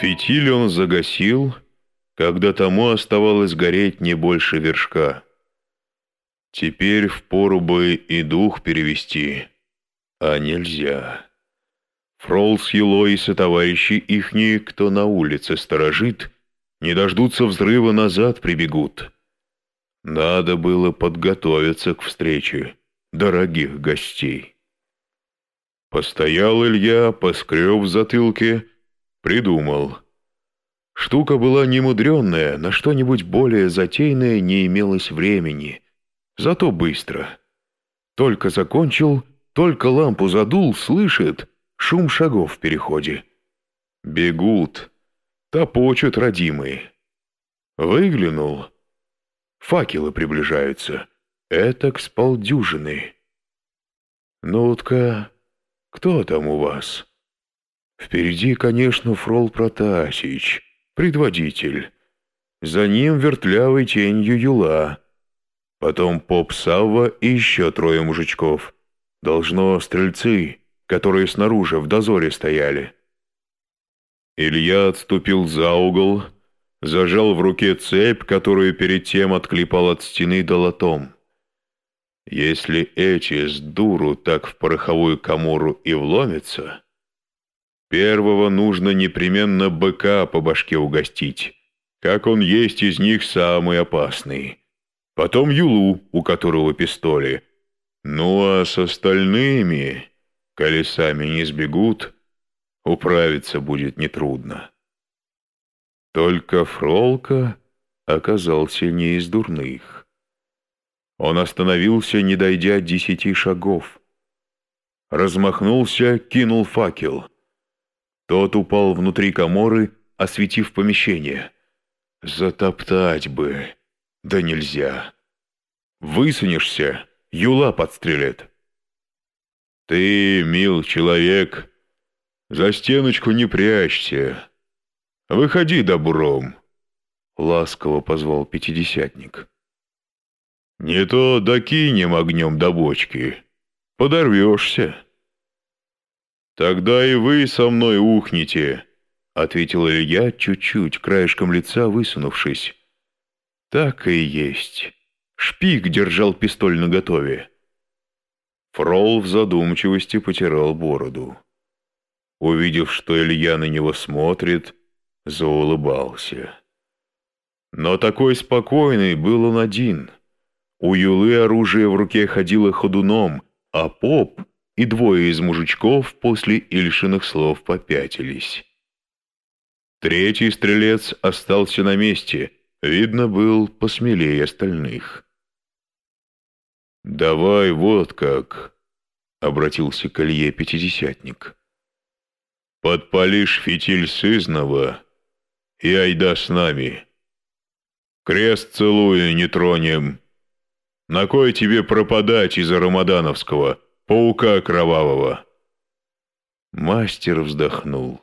Фитиль он загасил, когда тому оставалось гореть не больше вершка. Теперь впору бы и дух перевести, а нельзя. Фрол с Елой и сотоварищи ихние, кто на улице сторожит, не дождутся взрыва, назад прибегут. Надо было подготовиться к встрече дорогих гостей. Постоял Илья, поскреб в затылке, придумал. Штука была немудренная, на что-нибудь более затейное не имелось времени, зато быстро. Только закончил, только лампу задул, слышит шум шагов в переходе. Бегут, топочут родимые. Выглянул. Факелы приближаются. Этак с полдюжины. «Ну-ка, кто там у вас?» «Впереди, конечно, Фрол Протасич, предводитель. За ним вертлявой тенью Юла. Потом поп Савва и еще трое мужичков. Должно стрельцы, которые снаружи в дозоре стояли». Илья отступил за угол, зажал в руке цепь, которую перед тем отклепал от стены долотом. Если эти с дуру так в пороховую комору и вломятся, первого нужно непременно быка по башке угостить, как он есть из них самый опасный. Потом Юлу, у которого пистоли. Ну а с остальными, колесами не сбегут, управиться будет нетрудно. Только Фролка оказался не из дурных. Он остановился, не дойдя десяти шагов. Размахнулся, кинул факел. Тот упал внутри коморы, осветив помещение. Затоптать бы, да нельзя. Высунешься, юла подстрелит. Ты, мил человек, за стеночку не прячься. Выходи добром, — ласково позвал пятидесятник. Не то докинем огнем до бочки. Подорвешься. Тогда и вы со мной ухните, — ответил Илья, чуть-чуть, краешком лица высунувшись. Так и есть. Шпик держал пистоль наготове. Фрол в задумчивости потирал бороду. Увидев, что Илья на него смотрит, заулыбался. Но такой спокойный был он один — у Юлы оружие в руке ходило ходуном, а поп и двое из мужичков после Ильшиных слов попятились. Третий стрелец остался на месте, видно, был посмелее остальных. «Давай вот как», — обратился к Илье пятидесятник. «Подпалишь фитиль сызного и айда с нами. Крест целуя не тронем». На кой тебе пропадать из-за Рамадановского, паука кровавого?» Мастер вздохнул.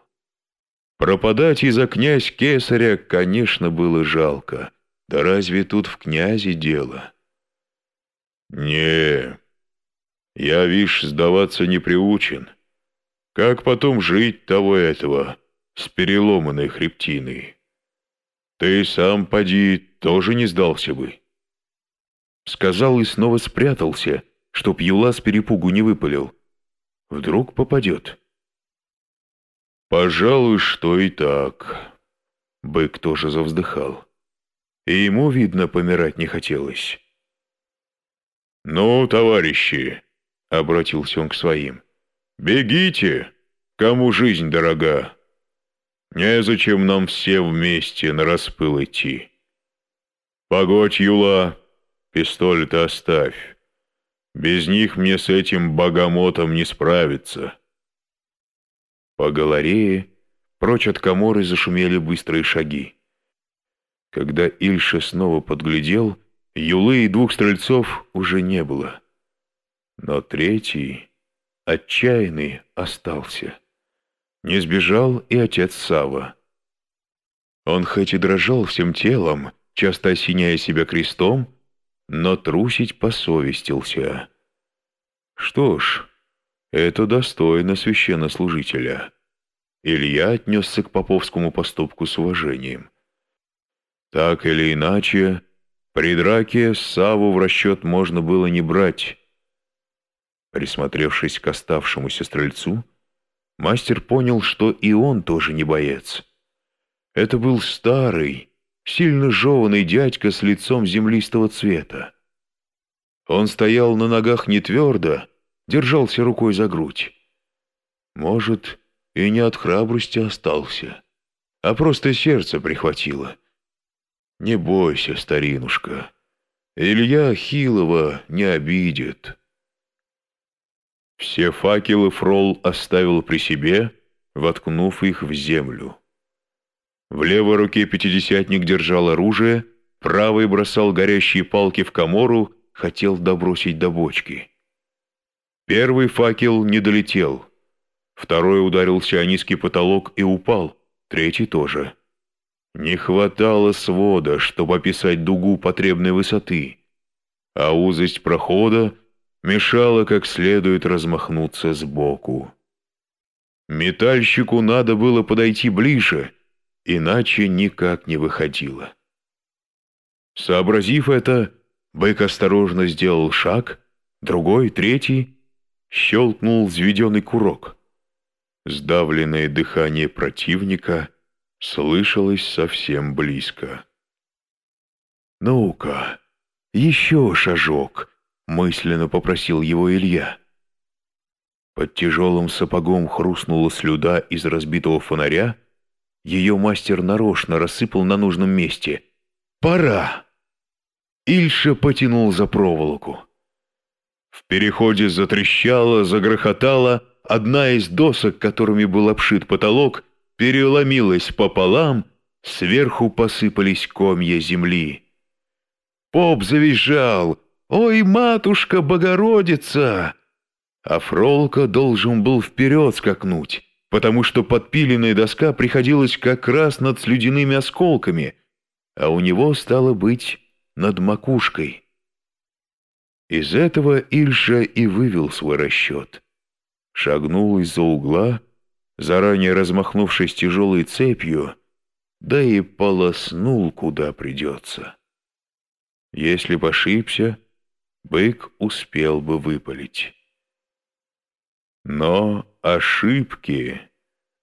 Пропадать из-за князь Кесаря, конечно, было жалко. Да разве тут в князе дело? «Не, я, вишь, сдаваться не приучен. Как потом жить того этого с переломанной хребтиной? Ты сам, поди, тоже не сдался бы». Сказал и снова спрятался, чтоб Юла с перепугу не выпалил. Вдруг попадет. «Пожалуй, что и так». Бык тоже завздыхал. И ему, видно, помирать не хотелось. «Ну, товарищи», — обратился он к своим, — «бегите, кому жизнь дорога. Незачем нам все вместе на распыл идти. Погодь, Юла, Пистоль-то оставь. Без них мне с этим богомотом не справиться. По галерее прочь от коморы зашумели быстрые шаги. Когда Ильша снова подглядел, Юлы и двух стрельцов уже не было. Но третий, отчаянный, остался. Не сбежал и отец Сава. Он хоть и дрожал всем телом, часто осеняя себя крестом, но трусить посовестился. Что ж, это достойно священнослужителя. Илья отнесся к поповскому поступку с уважением. Так или иначе, при драке Саву в расчет можно было не брать. Присмотревшись к оставшемуся стрельцу, мастер понял, что и он тоже не боец. Это был старый, сильно жеванный дядька с лицом землистого цвета. Он стоял на ногах не твердо, держался рукой за грудь. Может, и не от храбрости остался, а просто сердце прихватило. Не бойся, старинушка, Илья Хилова не обидит. Все факелы Фрол оставил при себе, воткнув их в землю. В левой руке пятидесятник держал оружие, правый бросал горящие палки в комору, хотел добросить до бочки. Первый факел не долетел. Второй ударился о низкий потолок и упал, третий тоже. Не хватало свода, чтобы описать дугу потребной высоты, а узость прохода мешала как следует размахнуться сбоку. Метальщику надо было подойти ближе, иначе никак не выходило. Сообразив это, бык осторожно сделал шаг, другой, третий, щелкнул взведенный курок. Сдавленное дыхание противника слышалось совсем близко. «Ну-ка, еще шажок», — мысленно попросил его Илья. Под тяжелым сапогом хрустнула слюда из разбитого фонаря, ее мастер нарочно рассыпал на нужном месте. «Пора!» Ильша потянул за проволоку. В переходе затрещало, загрохотало, одна из досок, которыми был обшит потолок, переломилась пополам, сверху посыпались комья земли. Поп завизжал «Ой, матушка Богородица!» А Фролка должен был вперед скакнуть, потому что подпиленная доска приходилась как раз над слюдяными осколками, а у него стало быть над макушкой. Из этого Ильша и вывел свой расчет шагнул из-за угла, заранее размахнувшись тяжелой цепью, да и полоснул, куда придется. Если б ошибся, бык успел бы выпалить. Но ошибки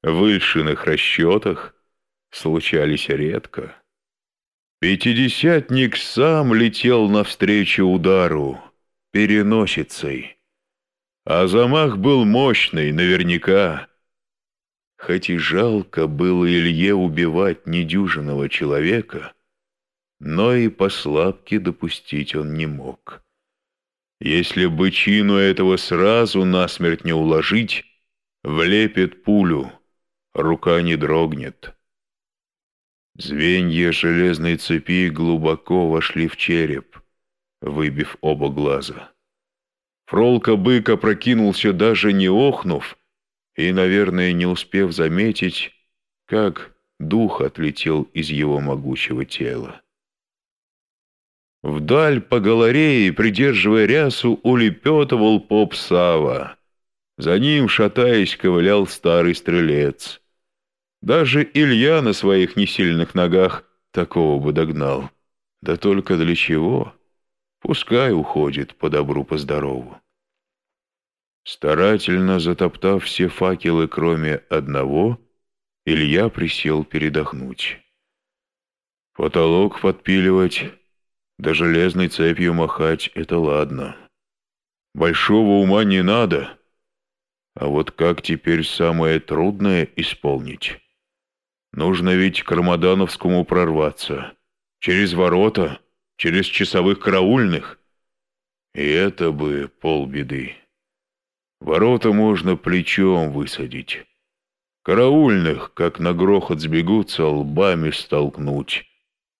в Ильшиных расчетах случались редко. Пятидесятник сам летел навстречу удару, переносицей. А замах был мощный, наверняка. Хоть и жалко было Илье убивать недюжинного человека, но и по слабке допустить он не мог. Если бычину этого сразу насмерть не уложить, влепит пулю, рука не дрогнет. Звенья железной цепи глубоко вошли в череп, выбив оба глаза. Фролка быка прокинулся даже не охнув и, наверное, не успев заметить, как дух отлетел из его могучего тела. Вдаль по галерее, придерживая рясу, улепетывал поп Сава. За ним, шатаясь, ковылял старый стрелец. Даже Илья на своих несильных ногах такого бы догнал. Да только для чего? Пускай уходит по добру, по здорову. Старательно затоптав все факелы, кроме одного, Илья присел передохнуть. Потолок подпиливать, да железной цепью махать — это ладно. Большого ума не надо. А вот как теперь самое трудное исполнить? Нужно ведь к Рамадановскому прорваться. Через ворота, через часовых караульных. И это бы полбеды. Ворота можно плечом высадить. Караульных, как на грохот сбегутся, лбами столкнуть.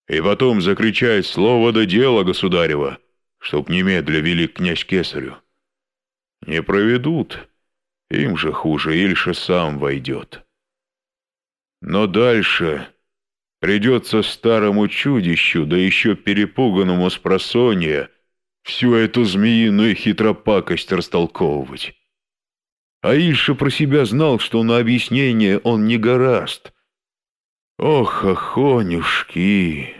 И потом закричать слово да дело, государева, чтоб немедля вели князь кесарю. Не проведут, им же хуже, Ильша сам войдет. Но дальше придется старому чудищу, да еще перепуганному с просонья, всю эту змеиную хитропакость растолковывать. а Ильша про себя знал, что на объяснение он не гораст. Ох, охонюшки!